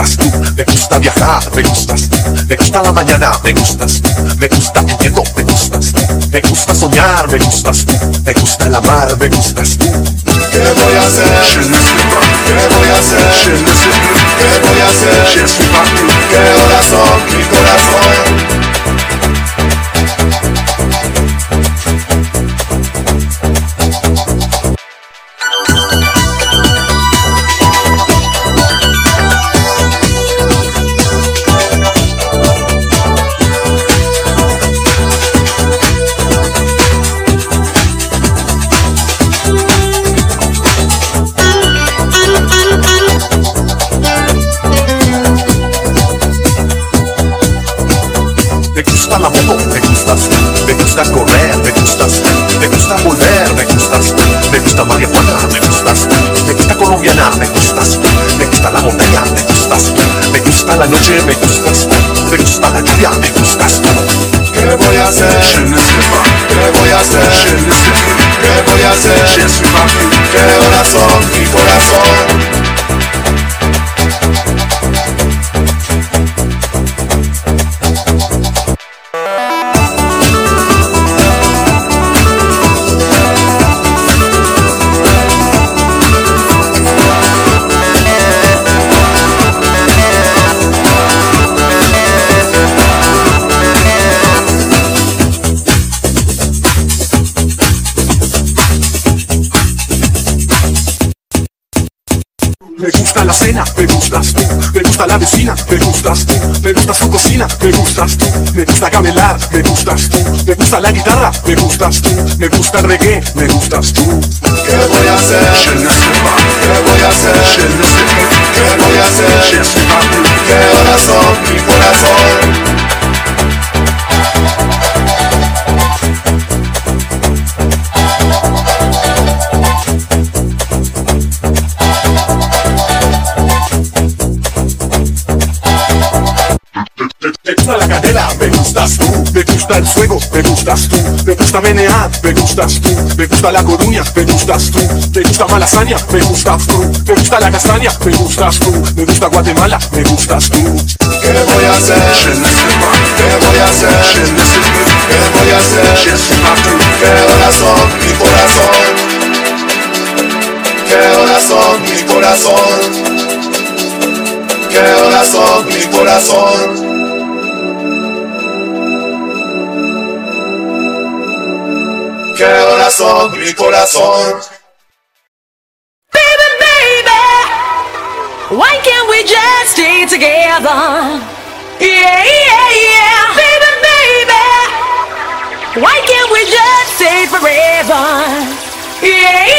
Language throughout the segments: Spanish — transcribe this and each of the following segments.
gustas tú. Me gusta viajar, me gustas tú. Me gusta la mañana, me gustas tú. Me gusta el viento, me gustas tú. Me gusta soñar, me gustas tú. Me gusta la mar, me gustas tú. ¿Qué voy a hacer? ¿Qué voy a hacer? ¿Qué voy a hacer? ¿Qué corazón? Gusta la guitarra, me gustas tú. Me gusta el reggae, me gustas tú. ¿Qué voy a hacer? Je ne sais pas, ¿Qué voy a hacer? je ne sais plus. ¿Qué voy a hacer? Je suis partout. ¿Qué horas son, mi corazón? Me la cadera, me gustas tú. Gusta el fuego, me gustas tú. Me gusta menear, me gustas tú. Me gusta la coruña, me gustas tú. Me gusta malasaña, me gustas tú. Me gusta la castaña, me gustas tú. Me gusta Guatemala, me gustas tú. ¿Qué voy a hacer? ¿Qué voy a hacer? je ne sais plus. ¿Qué voy a hacer? Je suis partout. ¿Qué horas son, mi corazón? ¿Qué mi corazón? ¿Qué horas son, mi corazón? Mi corazón? Baby, baby, why can't we just stay together? Yeah, yeah, yeah. Baby, baby, why can't we just stay forever? Yeah.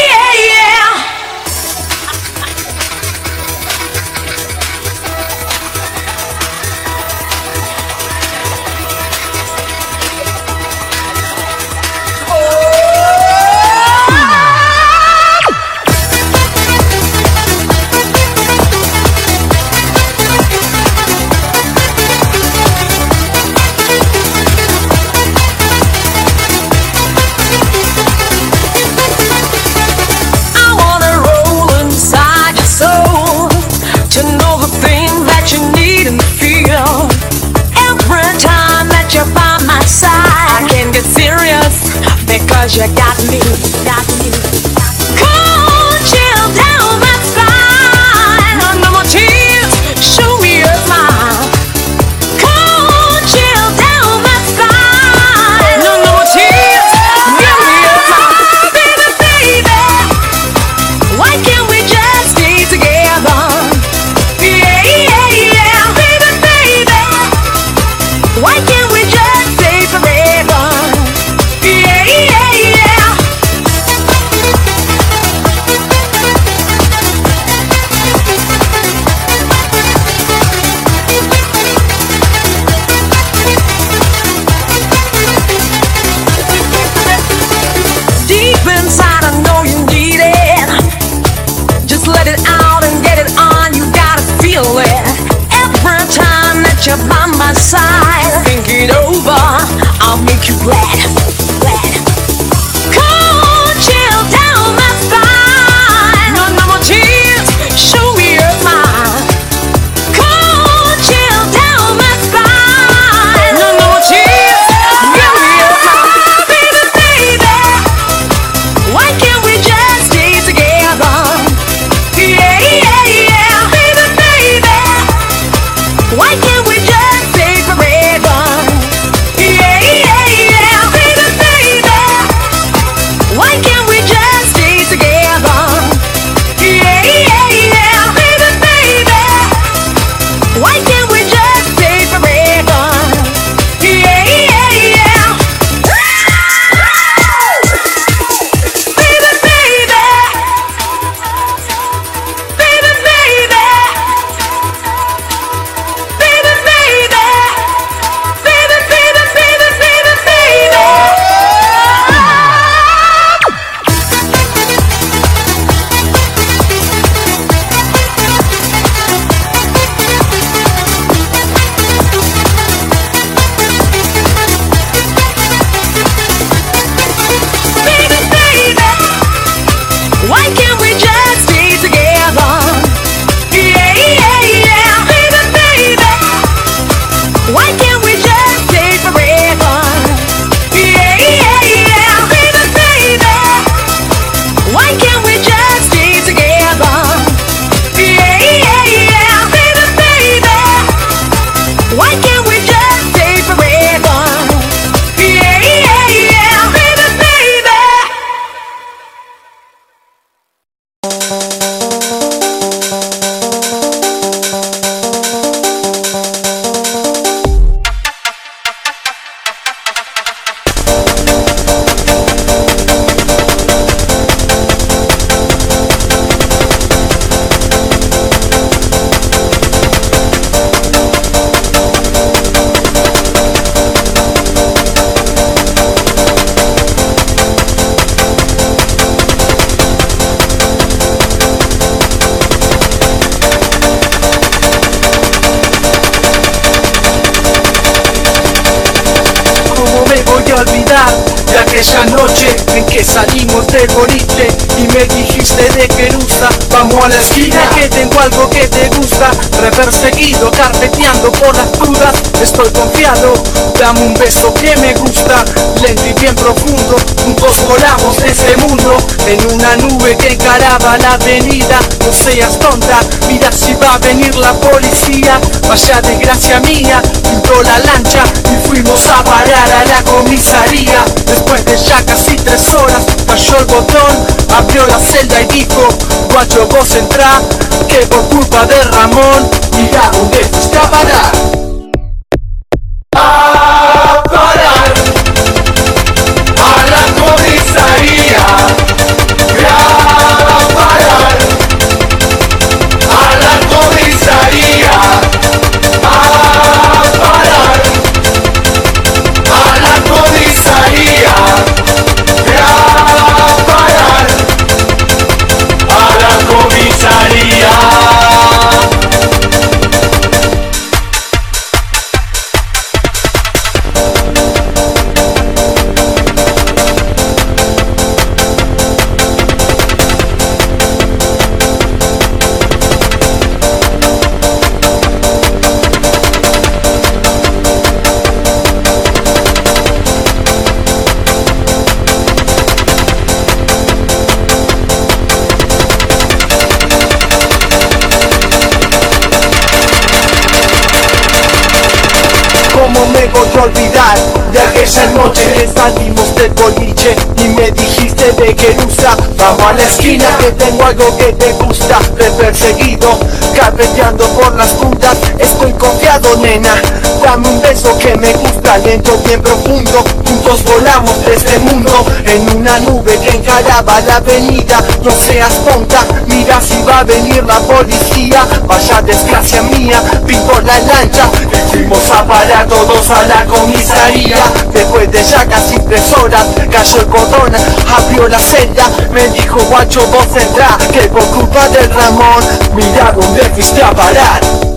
Vamos a la esquina que tengo algo que te gusta, reperseguido, carpeteando por las dudas, estoy confiado, dame un beso que me gusta, lento y bien profundo, juntos volamos de ese mundo, en una nube que encaraba la avenida, no seas tonta, mira si va a venir la policía, vaya desgracia mía, pintó la lancha y fuimos a parar a la comisaría, después de ya casi tres horas, cayó el botón, abrió la celda y dijo, guacho vos entrá, que por culpa de Ramón, mira dónde fuiste. that aquella noche. Que salimos del boliche y me dijiste de Querusa Vamos a la esquina que tengo algo que te gusta. He perseguido, carpeteando por las puntas Estoy confiado nena, dame un beso que me gusta. Lento, bien profundo, juntos volamos de este mundo. En una nube que encaraba la avenida No seas tonta, mira si va a venir la policía. Vaya desgracia mía, pintó la lancha fuimos a parar todos a la comisaría Después de ya casi tres horas cayó el cordón Abrió la celda, me dijo guacho vos entrá Que por culpa del Ramón, mira dónde fuiste a parar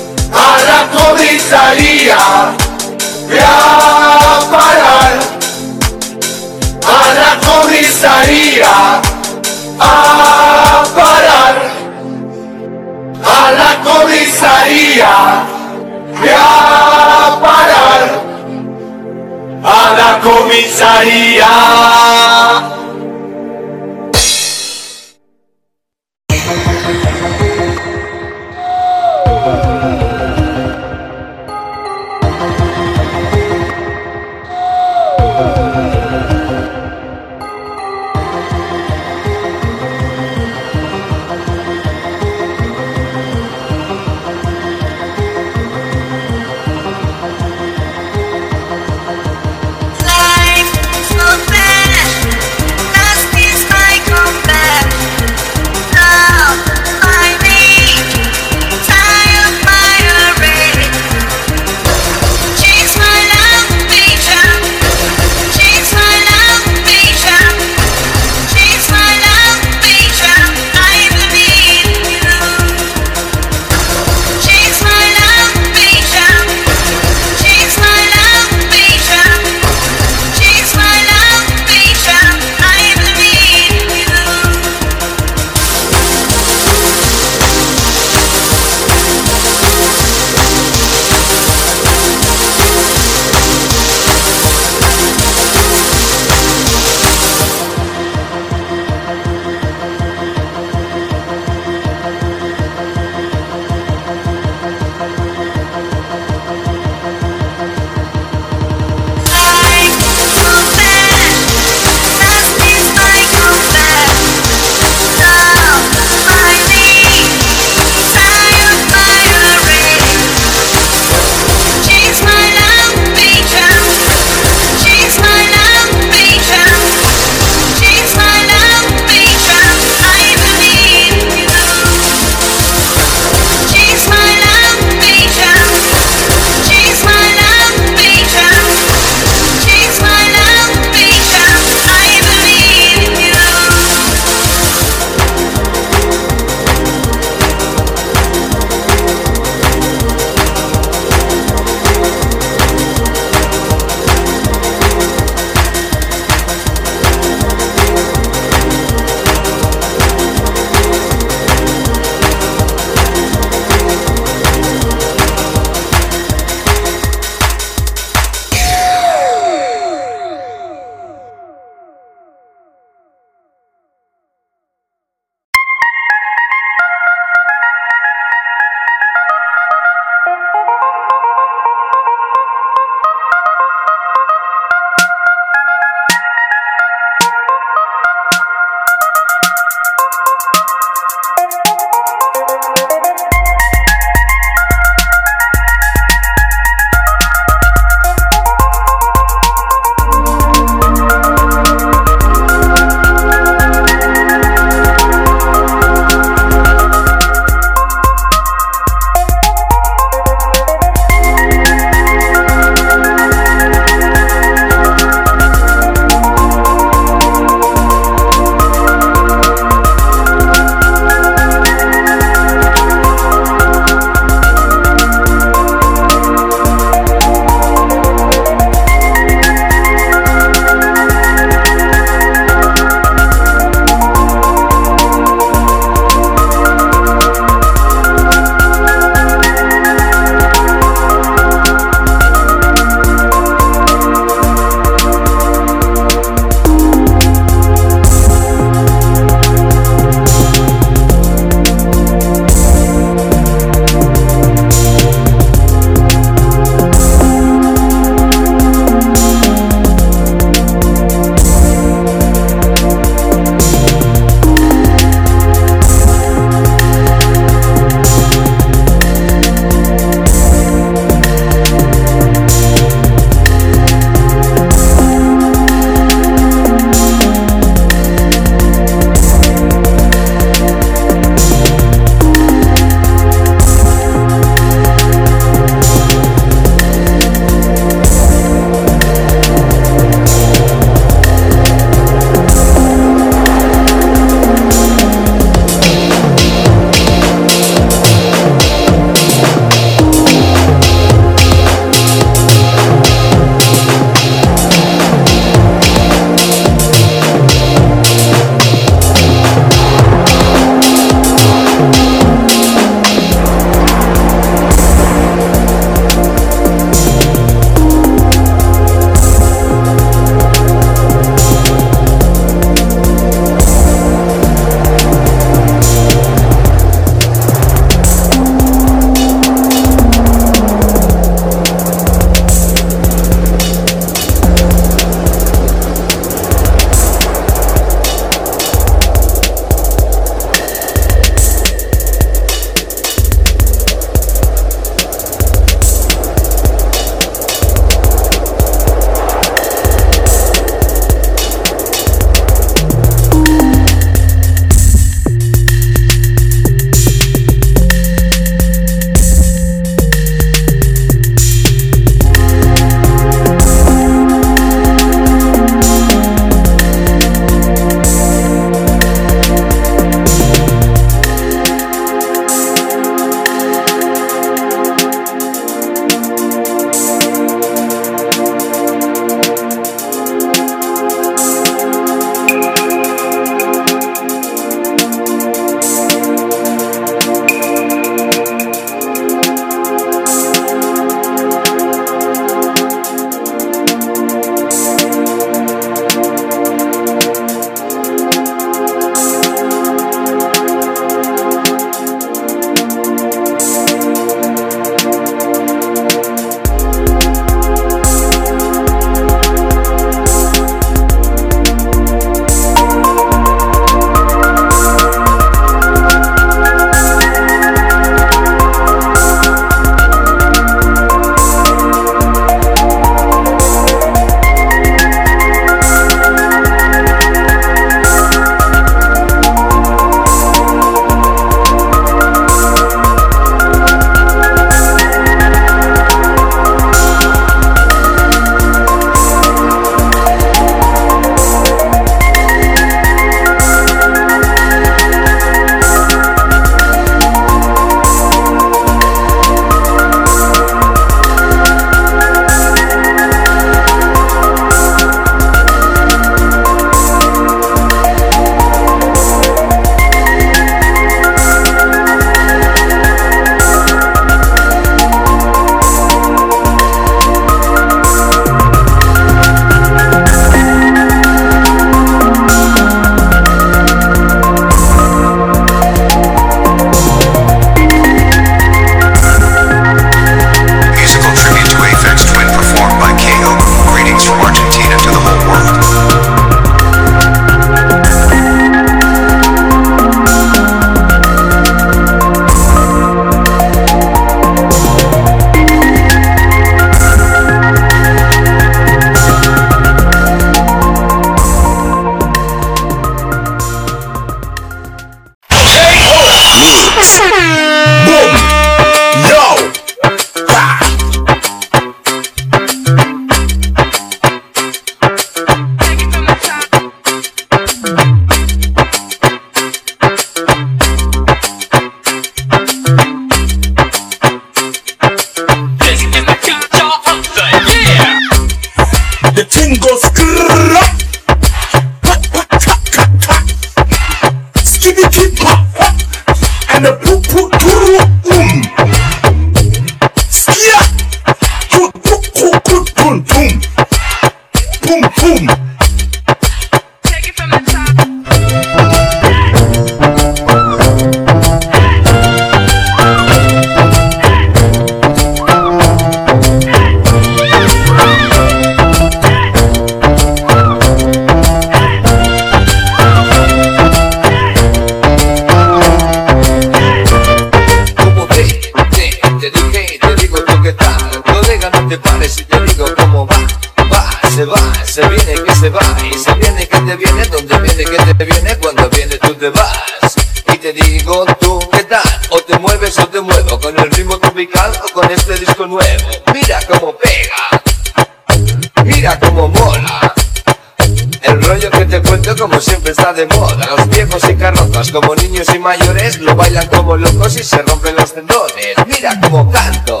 rollo que te cuento como siempre está de moda. Los viejos y carrozas como niños y mayores Lo bailan como locos y se rompen los tendones. Mira cómo canto.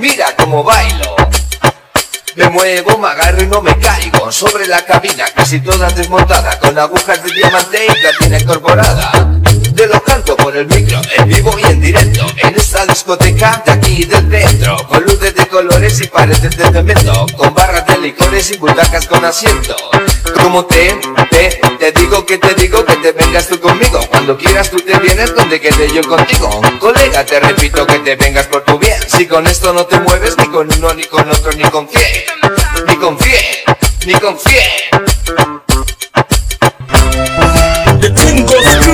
Mira cómo bailo. Me muevo, me agarro y no me caigo. Sobre la cabina, casi toda desmontada Con agujas de diamante y platina incorporada. Te lo canto por el micro, en vivo y en directo En esta discoteca de aquí del centro Con luces de colores y paredes de cemento Con barras de licores y butacas con asiento. Como te, te, digo que te digo que te vengas tú conmigo. Cuando quieras tú te vienes donde quede yo contigo. Colega, te repito que te vengas por tu bien. Si con esto no te mueves ni con uno, ni con otro, ni con Ni con quién, ni con quién The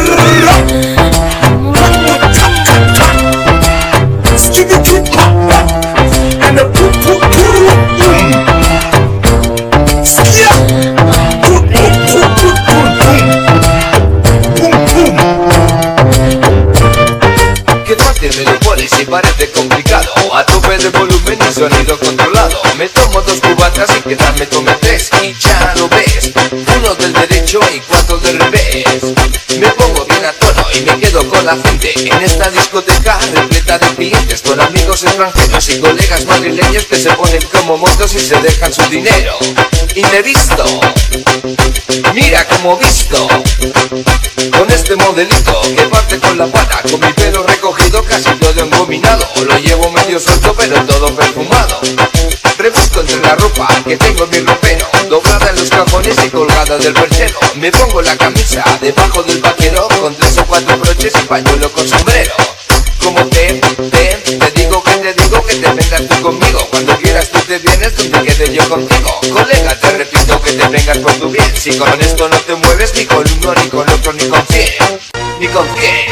parece complicado. A tope de volumen y sonido controlado. Me tomo dos cubatas y quizás me tome tres. Y ya lo ves Uno del derecho y cuatro del revés. Me pongo bien a tono y me quedo con la gente. En esta discoteca repleta de clientes Con amigos extranjeros y colegas madrileños Que se ponen como motos y se dejan su dinero. Y me visto Mira como visto con este modelito que parte con la pata Con mi pelo recogido casi todo engominado Lo llevo medio suelto pero todo perfumado. Rebusco entre la ropa que tengo en mi ropero Doblada en los cajones y colgada del perchero. Me pongo la camisa debajo del vaquero Con tres o cuatro broches y pañuelo con sombrero. Como te, te, te digo que te digo que te vengas tú conmigo. Cuando quieras tú te vienes donde quede yo contigo. Colega, te repito que te vengas por tu bien. Si con esto no te mueves ni con uno, ni con otro, ni con quién Ni con quién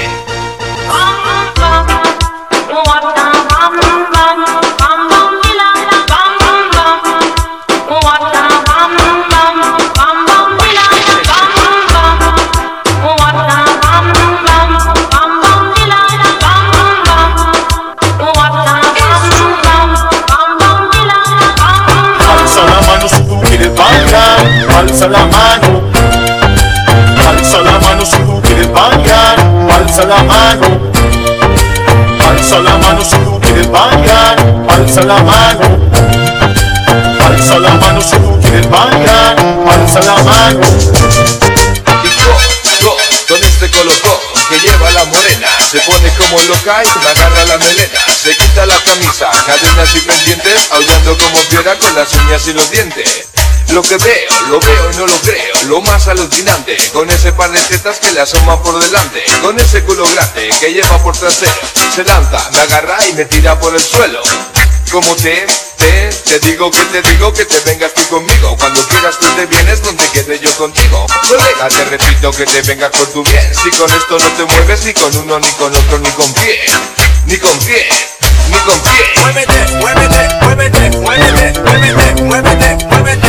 como loca y me agarra la melena Se quita la camisa, cadenas y pendientes Aullando como fiera con las uñas y los dientes. Lo que veo, lo veo y no lo creo Lo más alucinante Con ese par de tetas que le asoma por delante Con ese culo grande que lleva por trasero Se lanza, me agarra y me tira por el suelo. Como te, te digo que te digo que te vengas tú conmigo. Cuando quieras tú te vienes donde quede yo contigo. Colega te repito que te vengas por tu bien. Si con esto no te mueves ni con uno ni con otro ni con pie Ni con pie, ni con pie. Muévete, muévete, muévete, muévete, muévete, muévete, muévete.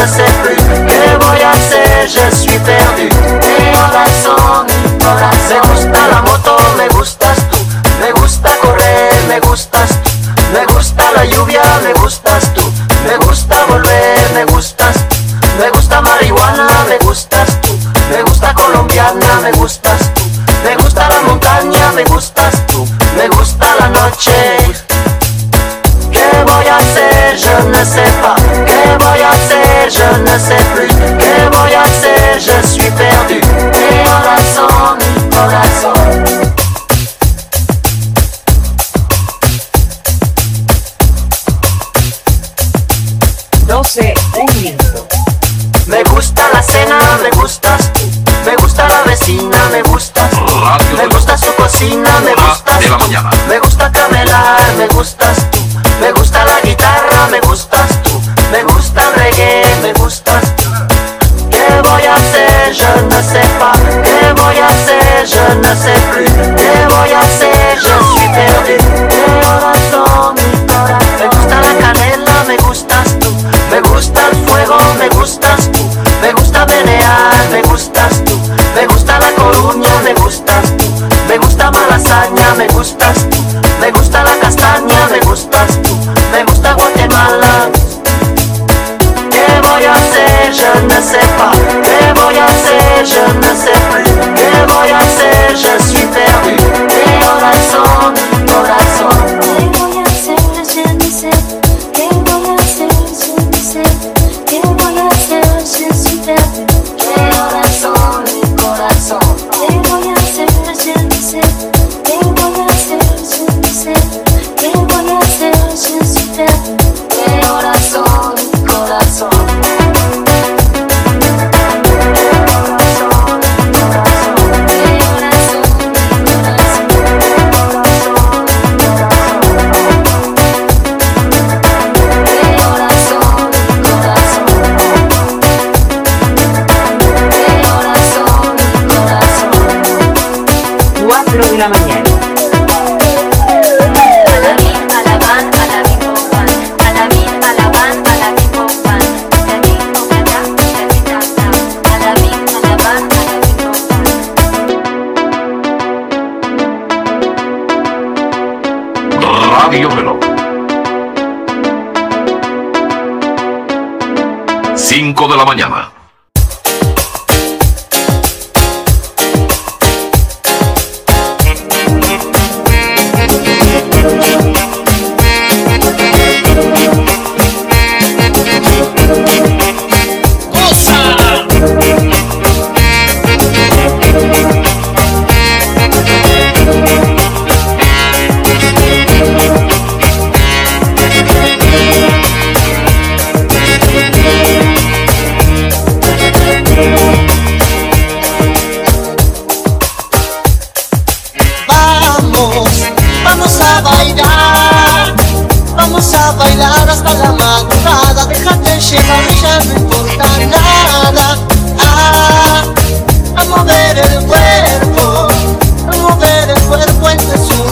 je sais plus, que voyage c'est, je suis.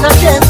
那片。